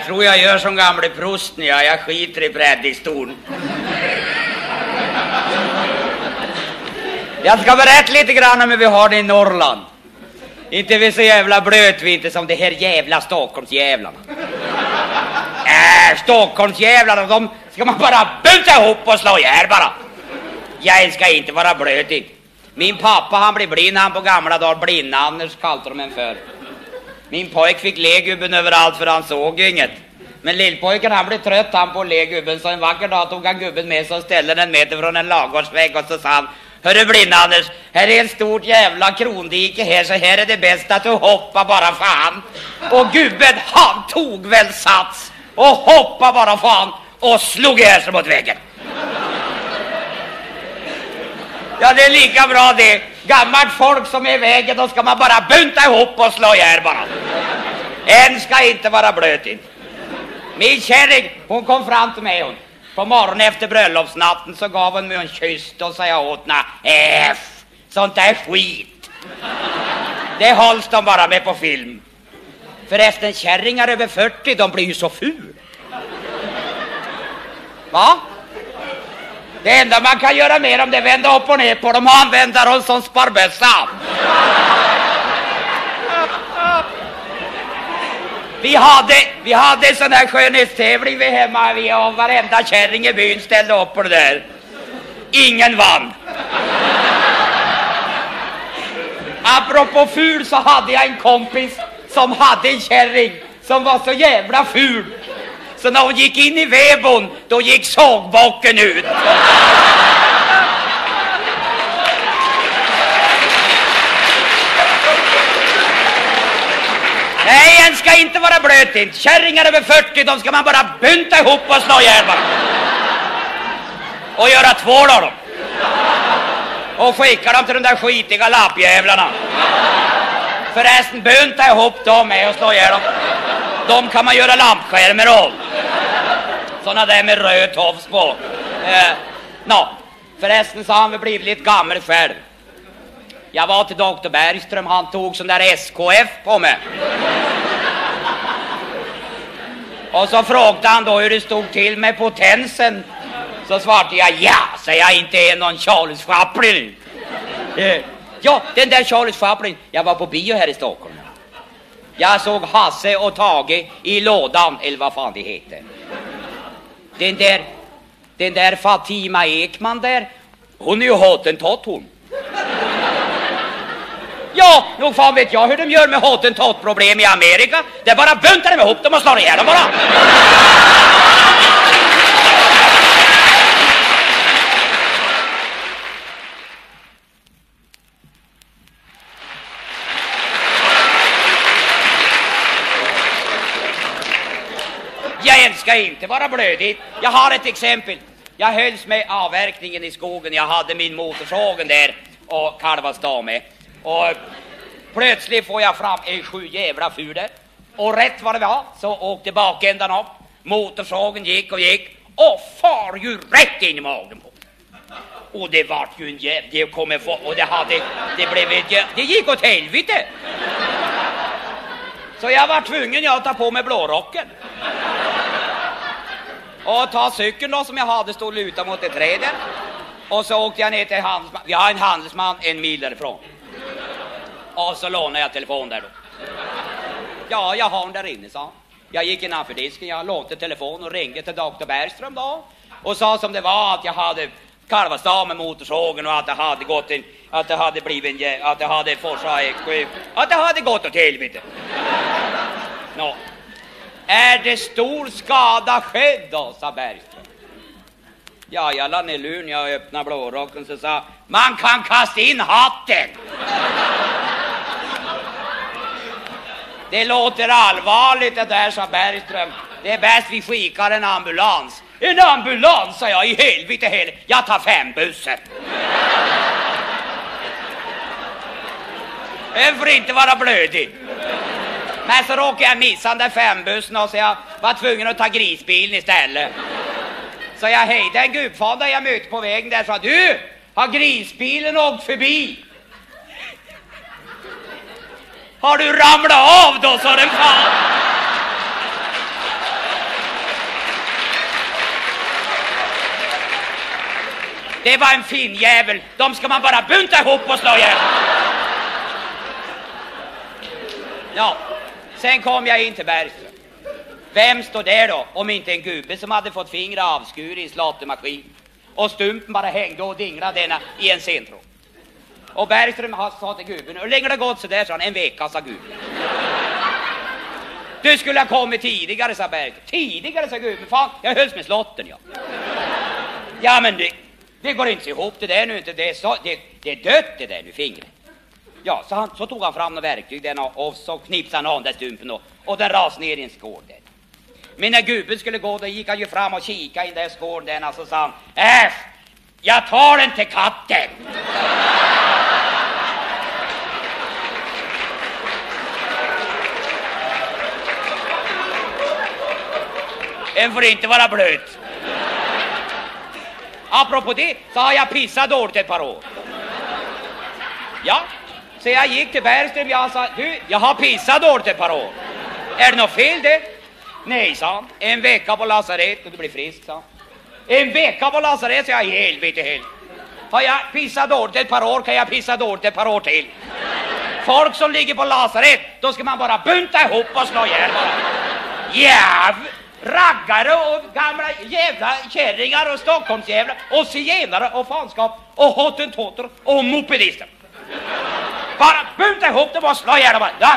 Jag tror jag gör som gamle prosten, ja. jag skiter i predikstolen. Jag ska berätta lite grann om hur vi har det i Norrland. Inte vi så jävla blöt vi inte som de här jävla Stockholmsjävlarna. Äh, Stockholmsjävlarna, de ska man bara buta ihop och slå ihjäl bara. Jag ska inte vara blötig. Min pappa han blev blind han på gamla dagar, blind-Anders kallade de en för. Min pojk fick le gubben överallt för han såg ju inget. Men lillpojken han blev trött han på att le gubben så en vacker dag tog han gubben med sig och ställde den meter från en lagårdsvägg och så sa han Hörru blind-Anders, här är ett stort jävla krondike här så här är det bäst att du hoppar bara fan. Och gubben han tog väl sats och hoppade bara fan och slog ihjäl sig mot väggen. Ja, det är lika bra det. Gammalt folk som är i vägen, då ska man bara bunta ihop och slå ihjäl bara. En ska inte vara blöt in. Min kärring, hon kom fram till mig hon. På morgonen efter bröllopsnatten så gav hon mig en kyss. och sa jag åt henne, F, sånt där skit. Det hålls de bara med på film. Förresten, kärringar över 40, de blir ju så ful. Va? Det enda man kan göra med dem det är vända upp och ner på dem och använda dem som sparbössa. Vi hade, vi hade en sån här skönhetstävling vi hemma vi och varenda kärring i byn ställde upp på det där. Ingen vann. Apropå ful så hade jag en kompis som hade en kärring som var så jävla ful så när hon gick in i vedboden, då gick sågbocken ut. Nej, en ska inte vara blöt inte. Kärringar över 40, de ska man bara bunta ihop och slå ihjäl bara. Och göra tvål av dem. Och skicka dem till de där skitiga lappjävlarna. Förresten, bunta ihop dem med och slå ihjäl dem. De kan man göra lampskärmar av. Såna där med röd tofs på. Eh, no. Förresten så har han väl blivit lite gammal själv. Jag var till doktor Bergström, han tog sån där SKF på mig. Och så frågade han då hur det stod till med potensen. Så svarade jag ja, så jag inte är någon Charles Chaplin. Eh, ja, den där Charles Chaplin. Jag var på bio här i Stockholm. Jag såg Hasse och Tage i lådan, eller vad fan det heter. Den där, den där Fatima Ekman där, hon är ju hottentott hon. Ja, nog fan vet jag hur de gör med hottentott-problem i Amerika. Det är bara buntar dem ihop dem och slår ihjäl dem bara. Jag ska inte vara blödig. Jag har ett exempel. Jag hölls med avverkningen i skogen. Jag hade min motorsågen där och kalvas med. Och plötsligt får jag fram en sju jävla ful Och rätt vad det var så åkte bakändan upp. Motorsågen gick och gick och far ju rätt in i magen på och det vart ju en jävla... Det kom en och det hade... Det blev ett Det gick åt helvete! Så jag var tvungen jag att ta på mig blårocken. Och ta cykeln då som jag hade, stod lutad mot ett träd Och så åkte jag ner till handelsman. Vi har en handelsman en mil därifrån. Och så lånade jag telefon där då. Ja, jag har den där inne, sa Jag gick innanför disken, jag lånade telefon och ringde till doktor Bergström då. Och sa som det var att jag hade kalvastad med motorsågen och att det hade gått en, att det hade blivit en, att det hade forsat att det hade gått åt helvete. Nå, är det stor skada skedd då, sa Bergström. Ja, jag la ner luren, jag öppnade blårocken så sa man kan kasta in hatten. Det låter allvarligt det där, sa Bergström. Det är bäst vi skickar en ambulans. En ambulans, sa jag, i helvete heller. Jag tar fembussen. Jag får inte vara blödig. Men så råkade jag missa den där fembussen och så jag var tvungen att ta grisbilen istället. Så jag hejdade en gubbfader jag mötte på vägen där och sa du, har grisbilen åkt förbi? Har du ramlat av då sa den fan! Det var en fin jävel. De ska man bara bunta ihop och slå ihjäl. Ja, sen kom jag in till Bergström. Vem står där då, om inte en gubbe som hade fått fingrar avskurna i en slåttermaskin och stumpen bara hängde och dinglade denna i en sentråd. Och Bergström sa till gubben, hur länge har det gått så där, sa han, en vecka, sa gubben. Du skulle ha kommit tidigare, sa Bergström. Tidigare, sa gubben, fan, jag hölls med slotten, ja. Ja, men det, det går inte ihop det där nu inte, det är, så, det, det är dött det där nu, fingret. Ja, så, han, så tog han fram några verktyg den och, och så knipsade han av den där stumpen och, och den ras ner i en skål där. Men när gubben skulle gå då gick han ju fram och kikade i den där skålen och så sa han Äsch, jag tar den till katten. Den får inte vara blöt. Apropå det så har jag pissat dåligt ett par år. Ja, så jag gick till Bergström och sa du, jag har pissat dåligt ett par år. Är det något fel det? Nej, sa han. En vecka på lasarett och du blir frisk, sa En vecka på lasarett, sa jag. I helvete helt. Har jag pissat dåligt ett par år kan jag pissa dåligt ett par år till. Folk som ligger på lasarett, då ska man bara bunta ihop och slå ihjäl bara. Jäv! Raggare och gamla jävla kärringar och Stockholmsjävlar och zigenare och fanskap och hottentotter och mopedister. Bara bunta ihop dem och slå ihjäl dem. Ja,